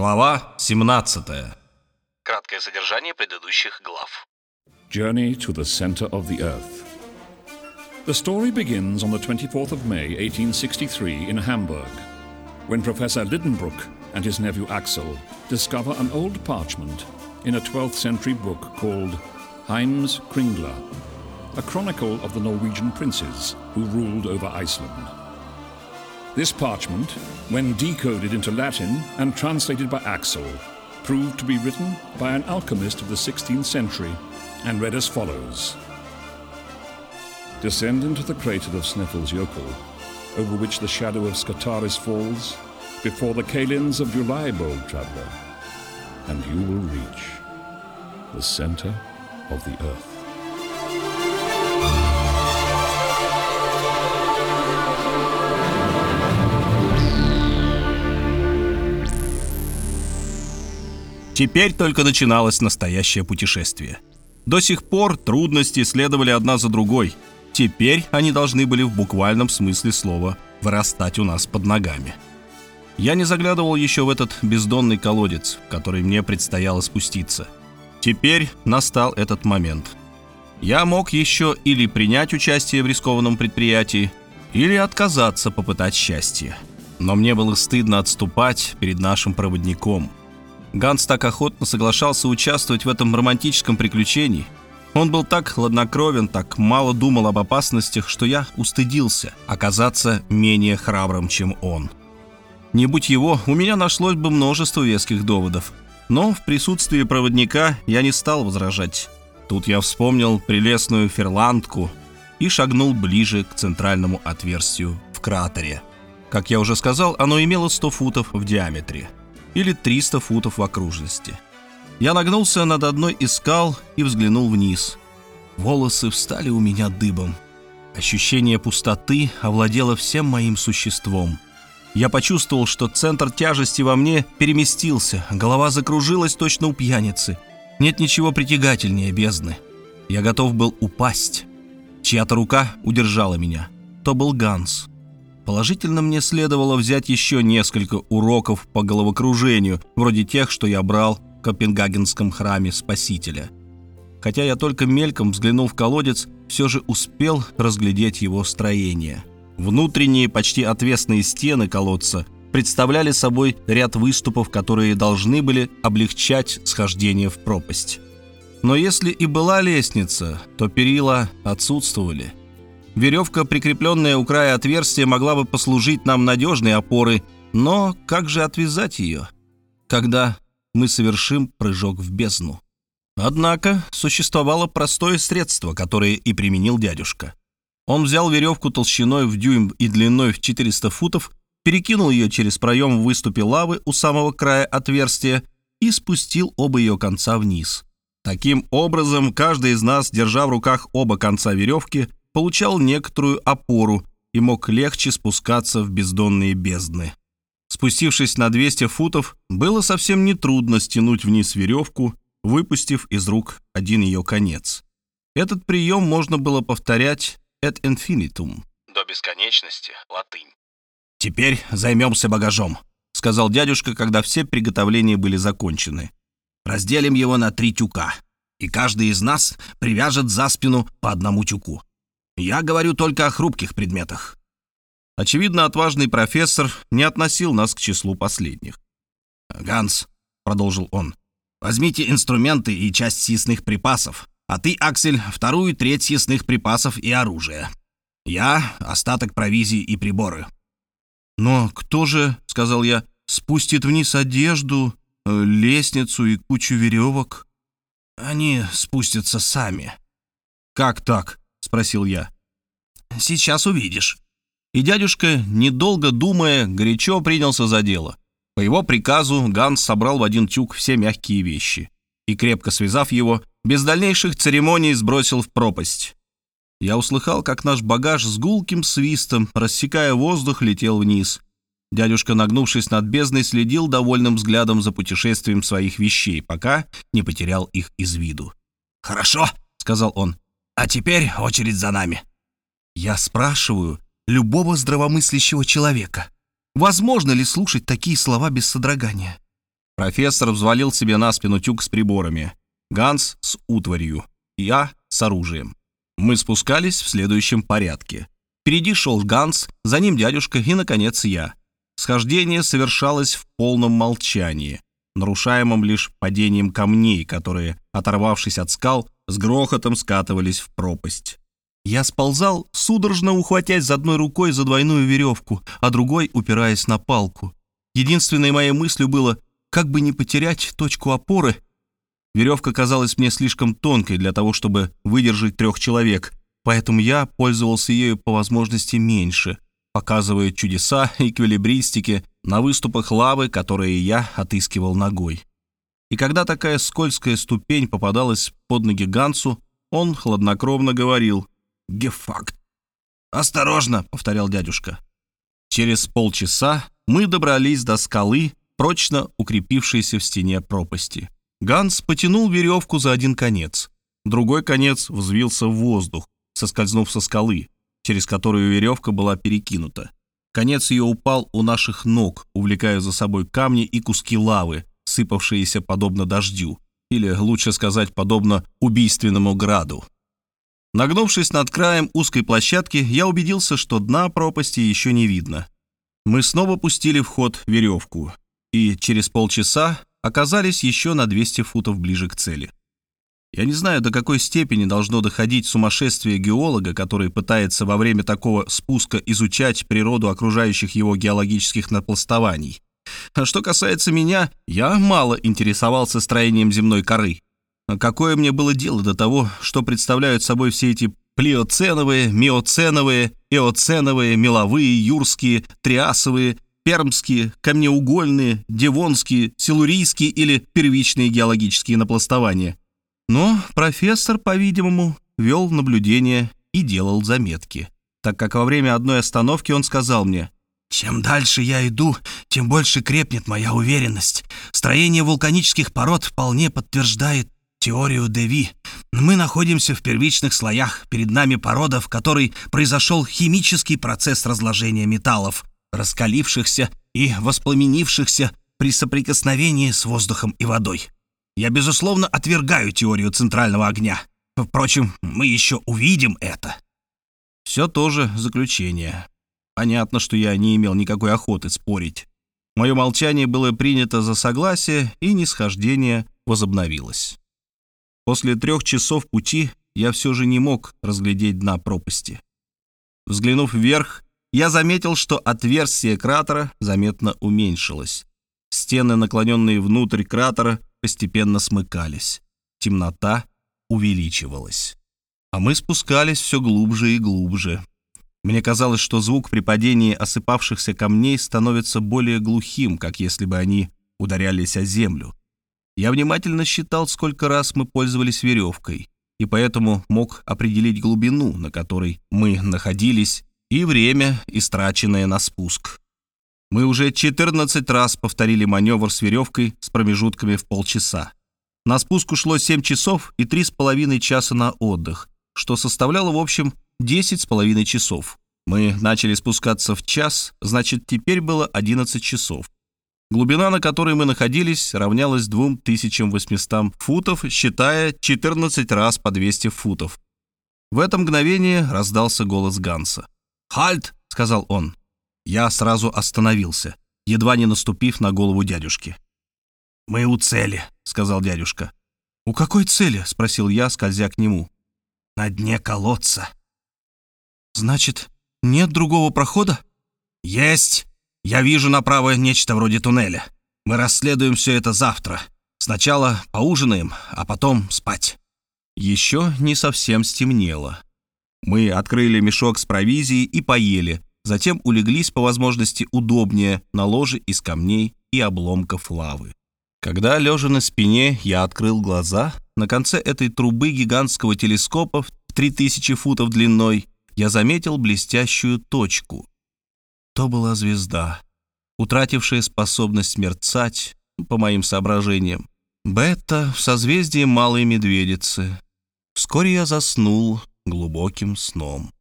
Глава 17. Краткое содержание предыдущих глав. Journey to the Center of the Earth. The story begins on the 24th of May, 1863, in Hamburg, when Professor Lidenbrock and his nephew Axel discover an old parchment in a 12th century book called Heims Kringla, a chronicle of the Norwegian princes who ruled over Iceland. This parchment, when decoded into Latin and translated by Axel, proved to be written by an alchemist of the 16th century and read as follows Descend into the crater of Sneffels Jökull, over which the shadow of Skataris falls, before the Kalins of July, bold traveller, and you will reach the center of the earth. Теперь только начиналось настоящее путешествие. До сих пор трудности следовали одна за другой. Теперь они должны были в буквальном смысле слова вырастать у нас под ногами. Я не заглядывал еще в этот бездонный колодец, в который мне предстояло спуститься. Теперь настал этот момент. Я мог еще или принять участие в рискованном предприятии, или отказаться попытать счастье. Но мне было стыдно отступать перед нашим проводником – Ганс так охотно соглашался участвовать в этом романтическом приключении. Он был так хладнокровен, так мало думал об опасностях, что я устыдился оказаться менее храбрым, чем он. Не будь его, у меня нашлось бы множество веских доводов. Но в присутствии проводника я не стал возражать. Тут я вспомнил прелестную ферландку и шагнул ближе к центральному отверстию в кратере. Как я уже сказал, оно имело 100 футов в диаметре или 300 футов в окружности. Я нагнулся над одной из скал и взглянул вниз. Волосы встали у меня дыбом. Ощущение пустоты овладело всем моим существом. Я почувствовал, что центр тяжести во мне переместился, голова закружилась точно у пьяницы. Нет ничего притягательнее бездны. Я готов был упасть. Чья-то рука удержала меня. То был Ганс. Положительно мне следовало взять еще несколько уроков по головокружению, вроде тех, что я брал в Копенгагенском храме Спасителя. Хотя я только мельком взглянул в колодец, все же успел разглядеть его строение. Внутренние, почти отвесные стены колодца представляли собой ряд выступов, которые должны были облегчать схождение в пропасть. Но если и была лестница, то перила отсутствовали – Веревка, прикрепленная у края отверстия, могла бы послужить нам надежной опорой, но как же отвязать ее, когда мы совершим прыжок в бездну? Однако существовало простое средство, которое и применил дядюшка. Он взял веревку толщиной в дюйм и длиной в 400 футов, перекинул ее через проем в выступе лавы у самого края отверстия и спустил оба ее конца вниз. Таким образом, каждый из нас, держа в руках оба конца веревки, получал некоторую опору и мог легче спускаться в бездонные бездны. Спустившись на 200 футов, было совсем нетрудно стянуть вниз веревку, выпустив из рук один ее конец. Этот прием можно было повторять «et infinitum» — до бесконечности, латынь. «Теперь займемся багажом», — сказал дядюшка, когда все приготовления были закончены. «Разделим его на три тюка, и каждый из нас привяжет за спину по одному тюку. Я говорю только о хрупких предметах». Очевидно, отважный профессор не относил нас к числу последних. «Ганс», — продолжил он, — «возьмите инструменты и часть съестных припасов, а ты, Аксель, вторую треть съестных припасов и оружия. Я — остаток провизии и приборы». «Но кто же, — сказал я, — спустит вниз одежду, э, лестницу и кучу веревок?» «Они спустятся сами». «Как так?» — спросил я. «Сейчас увидишь». И дядюшка, недолго думая, горячо принялся за дело. По его приказу Ганс собрал в один тюк все мягкие вещи и, крепко связав его, без дальнейших церемоний сбросил в пропасть. Я услыхал, как наш багаж с гулким свистом, рассекая воздух, летел вниз. Дядюшка, нагнувшись над бездной, следил довольным взглядом за путешествием своих вещей, пока не потерял их из виду. «Хорошо», — сказал он, а теперь очередь за нами. Я спрашиваю любого здравомыслящего человека, возможно ли слушать такие слова без содрогания? Профессор взвалил себе на спину тюк с приборами. Ганс с утварью, я с оружием. Мы спускались в следующем порядке. Впереди шел Ганс, за ним дядюшка и, наконец, я. Схождение совершалось в полном молчании, нарушаемом лишь падением камней, которые, оторвавшись от скал, с грохотом скатывались в пропасть. Я сползал, судорожно ухватясь одной рукой за двойную веревку, а другой упираясь на палку. Единственной моей мыслью было, как бы не потерять точку опоры. Веревка казалась мне слишком тонкой для того, чтобы выдержать трех человек, поэтому я пользовался ею по возможности меньше, показывая чудеса эквилибристики на выступах лавы, которые я отыскивал ногой. И когда такая скользкая ступень попадалась под ноги Гансу, он хладнокровно говорил «Гефакт». «Осторожно!» — повторял дядюшка. Через полчаса мы добрались до скалы, прочно укрепившейся в стене пропасти. Ганс потянул веревку за один конец. Другой конец взвился в воздух, соскользнув со скалы, через которую веревка была перекинута. Конец ее упал у наших ног, увлекая за собой камни и куски лавы, сыпавшиеся подобно дождю, или, лучше сказать, подобно убийственному граду. Нагнувшись над краем узкой площадки, я убедился, что дна пропасти еще не видно. Мы снова пустили в ход веревку, и через полчаса оказались еще на 200 футов ближе к цели. Я не знаю, до какой степени должно доходить сумасшествие геолога, который пытается во время такого спуска изучать природу окружающих его геологических напластований. А что касается меня, я мало интересовался строением земной коры. Какое мне было дело до того, что представляют собой все эти плиоценовые, миоценовые, эоценовые, меловые, юрские, триасовые, пермские, камнеугольные, девонские, силурийские или первичные геологические напластования. Но профессор, по-видимому, вел наблюдение и делал заметки, так как во время одной остановки он сказал мне, «Чем дальше я иду, тем больше крепнет моя уверенность. Строение вулканических пород вполне подтверждает теорию Деви. Мы находимся в первичных слоях, перед нами порода, в которой произошел химический процесс разложения металлов, раскалившихся и воспламенившихся при соприкосновении с воздухом и водой. Я, безусловно, отвергаю теорию центрального огня. Впрочем, мы еще увидим это. Все тоже заключение. Понятно, что я не имел никакой охоты спорить. Мое молчание было принято за согласие, и нисхождение возобновилось. После трех часов пути я все же не мог разглядеть дна пропасти. Взглянув вверх, я заметил, что отверстие кратера заметно уменьшилось. Стены, наклоненные внутрь кратера, постепенно смыкались. Темнота увеличивалась. А мы спускались все глубже и глубже. Мне казалось, что звук при падении осыпавшихся камней становится более глухим, как если бы они ударялись о землю. Я внимательно считал, сколько раз мы пользовались веревкой, и поэтому мог определить глубину, на которой мы находились, и время, истраченное на спуск. Мы уже 14 раз повторили маневр с веревкой с промежутками в полчаса. На спуск ушло 7 часов и 3,5 часа на отдых, что составляло в общем 10,5 часов. Мы начали спускаться в час, значит, теперь было 11 часов. Глубина, на которой мы находились, равнялась 2800 футов, считая 14 раз по 200 футов. В это мгновение раздался голос Ганса. «Хальт!» — сказал он. Я сразу остановился, едва не наступив на голову дядюшки. «Мы у цели», — сказал дядюшка. «У какой цели?» — спросил я, скользя к нему. «На дне колодца». «Значит, нет другого прохода?» «Есть!» Я вижу направо нечто вроде туннеля. Мы расследуем все это завтра. Сначала поужинаем, а потом спать». Еще не совсем стемнело. Мы открыли мешок с провизией и поели, затем улеглись по возможности удобнее на ложе из камней и обломков лавы. Когда, лежа на спине, я открыл глаза, на конце этой трубы гигантского телескопа в 3000 футов длиной я заметил блестящую точку. То была звезда, утратившая способность мерцать, по моим соображениям. Бета в созвездии Малой Медведицы. Вскоре я заснул глубоким сном.